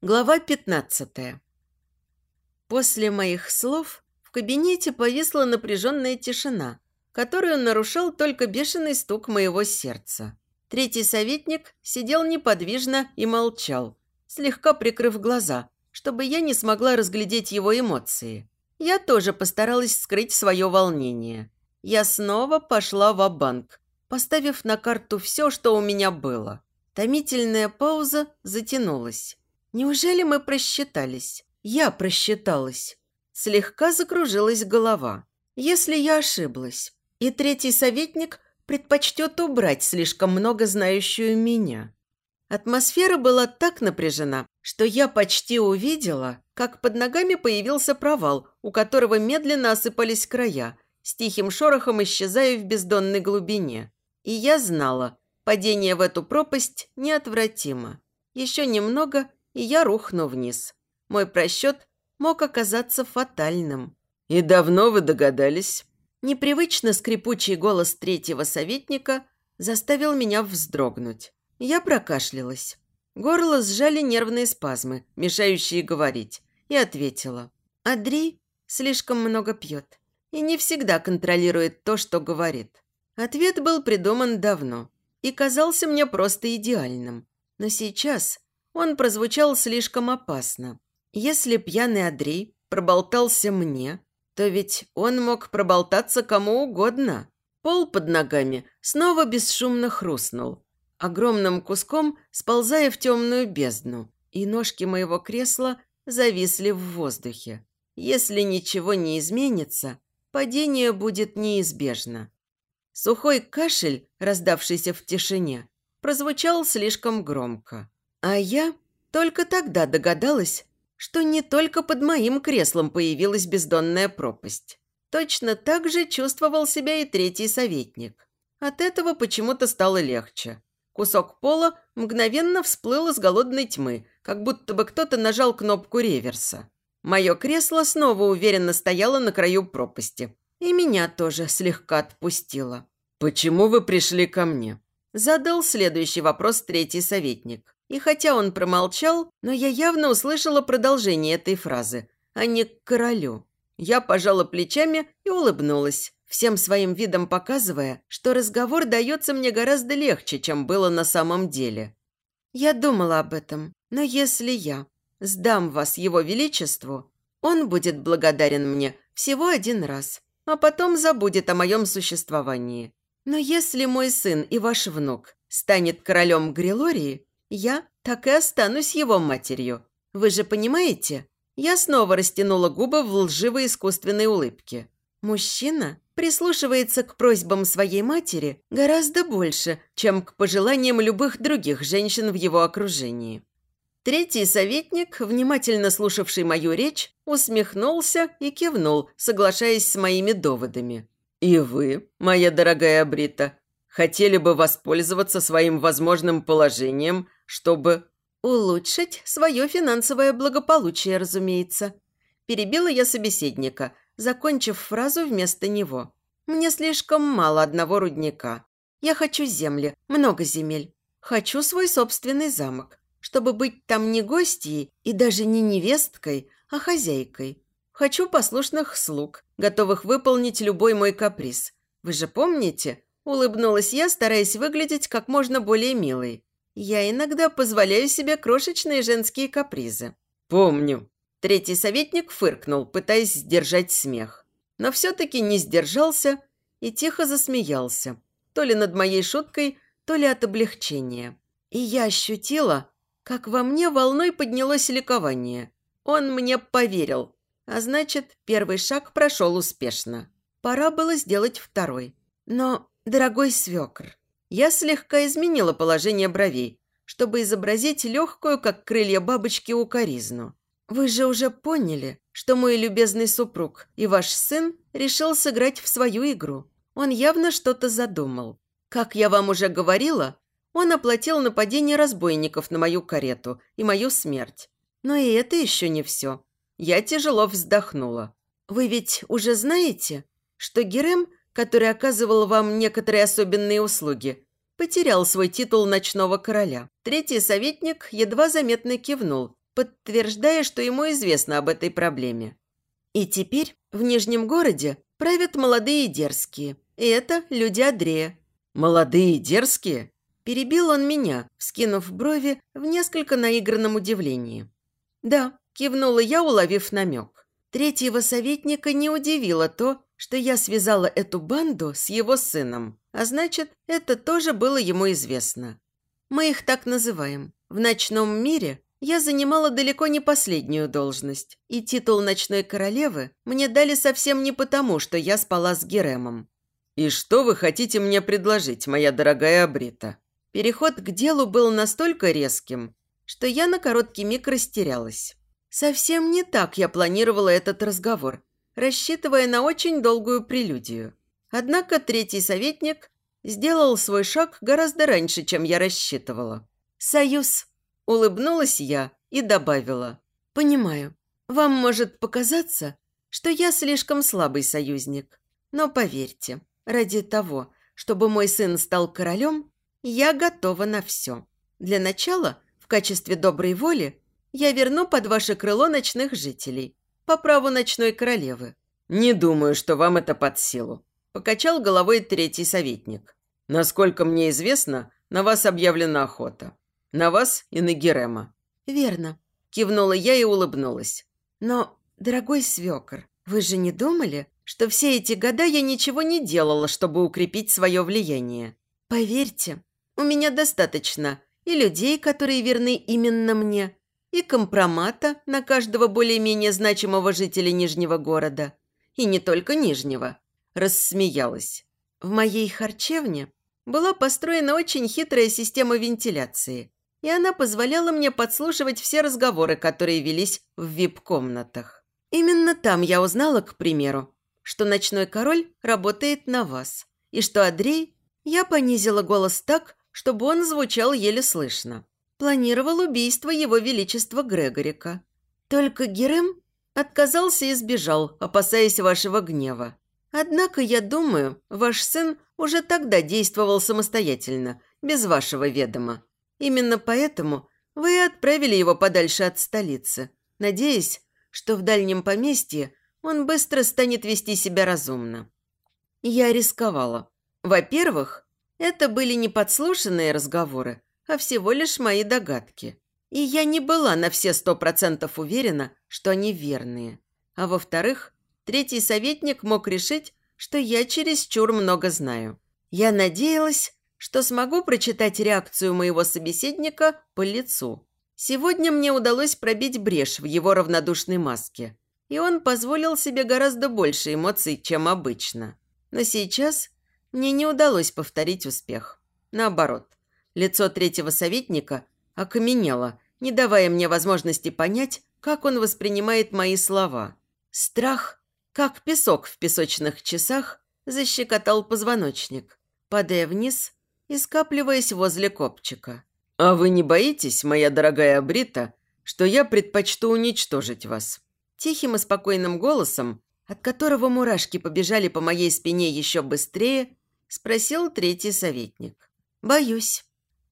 Глава 15. После моих слов в кабинете повисла напряженная тишина, которую нарушал только бешеный стук моего сердца. Третий советник сидел неподвижно и молчал, слегка прикрыв глаза, чтобы я не смогла разглядеть его эмоции. Я тоже постаралась скрыть свое волнение. Я снова пошла в банк поставив на карту все, что у меня было. Томительная пауза затянулась. Неужели мы просчитались? Я просчиталась. Слегка закружилась голова. Если я ошиблась, и третий советник предпочтет убрать слишком много знающую меня. Атмосфера была так напряжена, что я почти увидела, как под ногами появился провал, у которого медленно осыпались края, с тихим шорохом исчезая в бездонной глубине. И я знала, падение в эту пропасть неотвратимо. Еще немного, и я рухну вниз. Мой просчет мог оказаться фатальным. «И давно вы догадались?» Непривычно скрипучий голос третьего советника заставил меня вздрогнуть. Я прокашлялась. Горло сжали нервные спазмы, мешающие говорить, и ответила. «Адри слишком много пьет и не всегда контролирует то, что говорит». Ответ был придуман давно и казался мне просто идеальным. Но сейчас он прозвучал слишком опасно. Если пьяный Андрей проболтался мне, то ведь он мог проболтаться кому угодно. Пол под ногами снова бесшумно хрустнул, огромным куском сползая в темную бездну, и ножки моего кресла зависли в воздухе. Если ничего не изменится, падение будет неизбежно. Сухой кашель, раздавшийся в тишине, прозвучал слишком громко. А я только тогда догадалась, что не только под моим креслом появилась бездонная пропасть. Точно так же чувствовал себя и третий советник. От этого почему-то стало легче. Кусок пола мгновенно всплыл из голодной тьмы, как будто бы кто-то нажал кнопку реверса. Мое кресло снова уверенно стояло на краю пропасти. И меня тоже слегка отпустило. «Почему вы пришли ко мне?» Задал следующий вопрос третий советник. И хотя он промолчал, но я явно услышала продолжение этой фразы, а не к королю. Я пожала плечами и улыбнулась, всем своим видом показывая, что разговор дается мне гораздо легче, чем было на самом деле. Я думала об этом, но если я сдам вас его величеству, он будет благодарен мне всего один раз, а потом забудет о моем существовании. Но если мой сын и ваш внук станет королем Грилории, я так и останусь его матерью. Вы же понимаете? Я снова растянула губы в лживой искусственной улыбке. Мужчина прислушивается к просьбам своей матери гораздо больше, чем к пожеланиям любых других женщин в его окружении. Третий советник, внимательно слушавший мою речь, усмехнулся и кивнул, соглашаясь с моими доводами. «И вы, моя дорогая Брита, хотели бы воспользоваться своим возможным положением, чтобы...» «Улучшить свое финансовое благополучие, разумеется». Перебила я собеседника, закончив фразу вместо него. «Мне слишком мало одного рудника. Я хочу земли, много земель. Хочу свой собственный замок, чтобы быть там не гостьей и даже не невесткой, а хозяйкой. Хочу послушных слуг, готовых выполнить любой мой каприз. Вы же помните?» Улыбнулась я, стараясь выглядеть как можно более милой. Я иногда позволяю себе крошечные женские капризы. «Помню». Третий советник фыркнул, пытаясь сдержать смех. Но все-таки не сдержался и тихо засмеялся. То ли над моей шуткой, то ли от облегчения. И я ощутила, как во мне волной поднялось ликование. Он мне поверил. А значит, первый шаг прошел успешно. Пора было сделать второй. Но «Дорогой свекр, я слегка изменила положение бровей, чтобы изобразить легкую, как крылья бабочки, укоризну. Вы же уже поняли, что мой любезный супруг и ваш сын решил сыграть в свою игру. Он явно что-то задумал. Как я вам уже говорила, он оплатил нападение разбойников на мою карету и мою смерть. Но и это еще не все. Я тяжело вздохнула. Вы ведь уже знаете, что Герем который оказывал вам некоторые особенные услуги, потерял свой титул ночного короля. Третий советник едва заметно кивнул, подтверждая, что ему известно об этой проблеме. И теперь в Нижнем городе правят молодые и дерзкие. И это люди Адрея. «Молодые и дерзкие?» Перебил он меня, вскинув брови в несколько наигранном удивлении. «Да», – кивнула я, уловив намек. Третьего советника не удивило то, что я связала эту банду с его сыном, а значит, это тоже было ему известно. Мы их так называем. В ночном мире я занимала далеко не последнюю должность, и титул ночной королевы мне дали совсем не потому, что я спала с Геремом. «И что вы хотите мне предложить, моя дорогая Абрита?» Переход к делу был настолько резким, что я на короткий миг растерялась. Совсем не так я планировала этот разговор, рассчитывая на очень долгую прелюдию. Однако третий советник сделал свой шаг гораздо раньше, чем я рассчитывала. «Союз», – улыбнулась я и добавила. «Понимаю, вам может показаться, что я слишком слабый союзник. Но поверьте, ради того, чтобы мой сын стал королем, я готова на все. Для начала, в качестве доброй воли, я верну под ваше крыло ночных жителей, по праву ночной королевы». «Не думаю, что вам это под силу», – покачал головой третий советник. «Насколько мне известно, на вас объявлена охота. На вас и на Герема». «Верно», – кивнула я и улыбнулась. «Но, дорогой свекор, вы же не думали, что все эти года я ничего не делала, чтобы укрепить свое влияние? Поверьте, у меня достаточно и людей, которые верны именно мне, и компромата на каждого более-менее значимого жителя Нижнего города. И не только Нижнего. Рассмеялась. В моей харчевне была построена очень хитрая система вентиляции, и она позволяла мне подслушивать все разговоры, которые велись в вип-комнатах. Именно там я узнала, к примеру, что ночной король работает на вас, и что Андрей... Я понизила голос так, чтобы он звучал еле слышно планировал убийство его величества Грегорика. Только Герем отказался и сбежал, опасаясь вашего гнева. Однако, я думаю, ваш сын уже тогда действовал самостоятельно, без вашего ведома. Именно поэтому вы отправили его подальше от столицы, надеясь, что в дальнем поместье он быстро станет вести себя разумно. Я рисковала. Во-первых, это были не подслушанные разговоры, а всего лишь мои догадки. И я не была на все сто процентов уверена, что они верные. А во-вторых, третий советник мог решить, что я чересчур много знаю. Я надеялась, что смогу прочитать реакцию моего собеседника по лицу. Сегодня мне удалось пробить брешь в его равнодушной маске, и он позволил себе гораздо больше эмоций, чем обычно. Но сейчас мне не удалось повторить успех. Наоборот, Лицо третьего советника окаменело, не давая мне возможности понять, как он воспринимает мои слова. Страх, как песок в песочных часах, защекотал позвоночник, падая вниз и скапливаясь возле копчика. «А вы не боитесь, моя дорогая Брита, что я предпочту уничтожить вас?» Тихим и спокойным голосом, от которого мурашки побежали по моей спине еще быстрее, спросил третий советник. «Боюсь».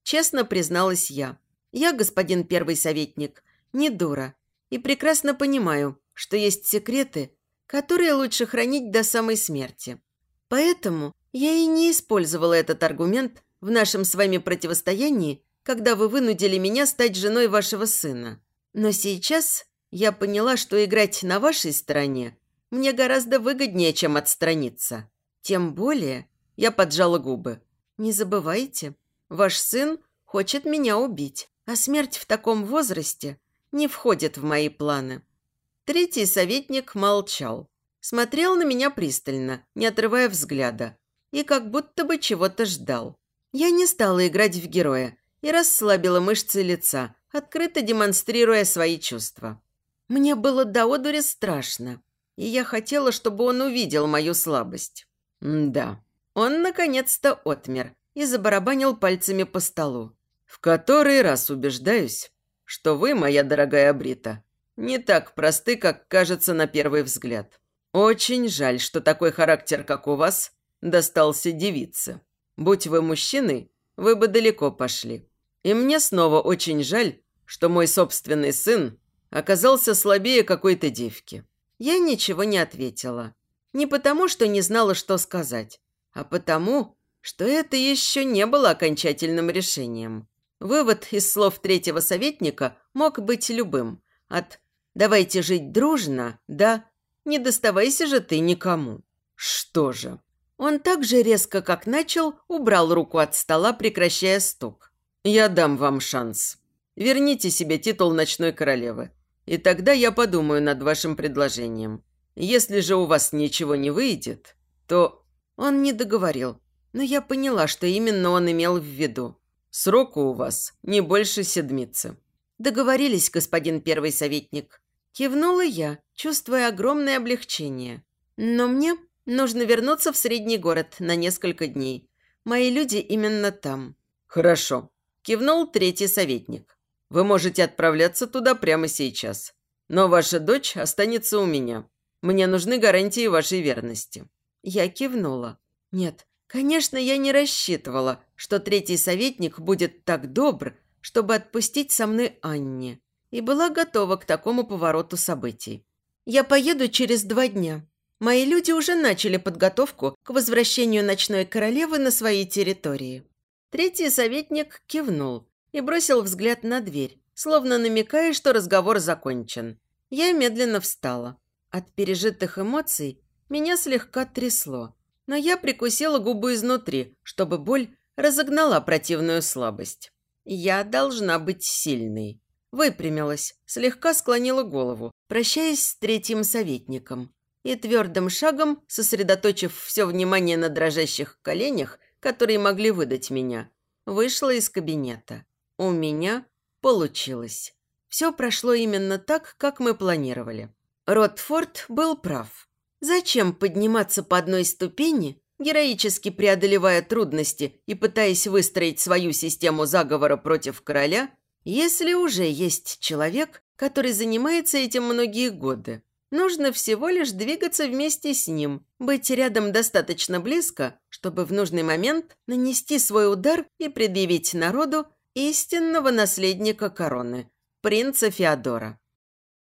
Честно призналась я. Я, господин первый советник, не дура. И прекрасно понимаю, что есть секреты, которые лучше хранить до самой смерти. Поэтому я и не использовала этот аргумент в нашем с вами противостоянии, когда вы вынудили меня стать женой вашего сына. Но сейчас я поняла, что играть на вашей стороне мне гораздо выгоднее, чем отстраниться. Тем более я поджала губы. Не забывайте, Ваш сын хочет меня убить, а смерть в таком возрасте не входит в мои планы». Третий советник молчал. Смотрел на меня пристально, не отрывая взгляда, и как будто бы чего-то ждал. Я не стала играть в героя и расслабила мышцы лица, открыто демонстрируя свои чувства. Мне было до одури страшно, и я хотела, чтобы он увидел мою слабость. М да, он наконец-то отмер и забарабанил пальцами по столу. «В который раз убеждаюсь, что вы, моя дорогая Брита, не так просты, как кажется на первый взгляд. Очень жаль, что такой характер, как у вас, достался девице. Будь вы мужчиной, вы бы далеко пошли. И мне снова очень жаль, что мой собственный сын оказался слабее какой-то девки. Я ничего не ответила. Не потому, что не знала, что сказать, а потому, что это еще не было окончательным решением. Вывод из слов третьего советника мог быть любым. От «давайте жить дружно» да «не доставайся же ты никому». Что же? Он так же резко, как начал, убрал руку от стола, прекращая стук. «Я дам вам шанс. Верните себе титул ночной королевы. И тогда я подумаю над вашим предложением. Если же у вас ничего не выйдет, то...» Он не договорил, но я поняла, что именно он имел в виду. «Сроку у вас не больше седмицы». «Договорились, господин первый советник». Кивнула я, чувствуя огромное облегчение. «Но мне нужно вернуться в средний город на несколько дней. Мои люди именно там». «Хорошо», – кивнул третий советник. «Вы можете отправляться туда прямо сейчас. Но ваша дочь останется у меня. Мне нужны гарантии вашей верности». Я кивнула. Нет, конечно, я не рассчитывала, что третий советник будет так добр, чтобы отпустить со мной Анне, и была готова к такому повороту событий. Я поеду через два дня. Мои люди уже начали подготовку к возвращению ночной королевы на свои территории. Третий советник кивнул и бросил взгляд на дверь, словно намекая, что разговор закончен. Я медленно встала. От пережитых эмоций меня слегка трясло, но я прикусила губы изнутри, чтобы боль разогнала противную слабость. Я должна быть сильной. Выпрямилась, слегка склонила голову, прощаясь с третьим советником. И твердым шагом, сосредоточив все внимание на дрожащих коленях, которые могли выдать меня, вышла из кабинета. У меня получилось. Все прошло именно так, как мы планировали. Ротфорд был прав. Зачем подниматься по одной ступени, героически преодолевая трудности и пытаясь выстроить свою систему заговора против короля, если уже есть человек, который занимается этим многие годы? Нужно всего лишь двигаться вместе с ним, быть рядом достаточно близко, чтобы в нужный момент нанести свой удар и предъявить народу истинного наследника короны, принца Феодора.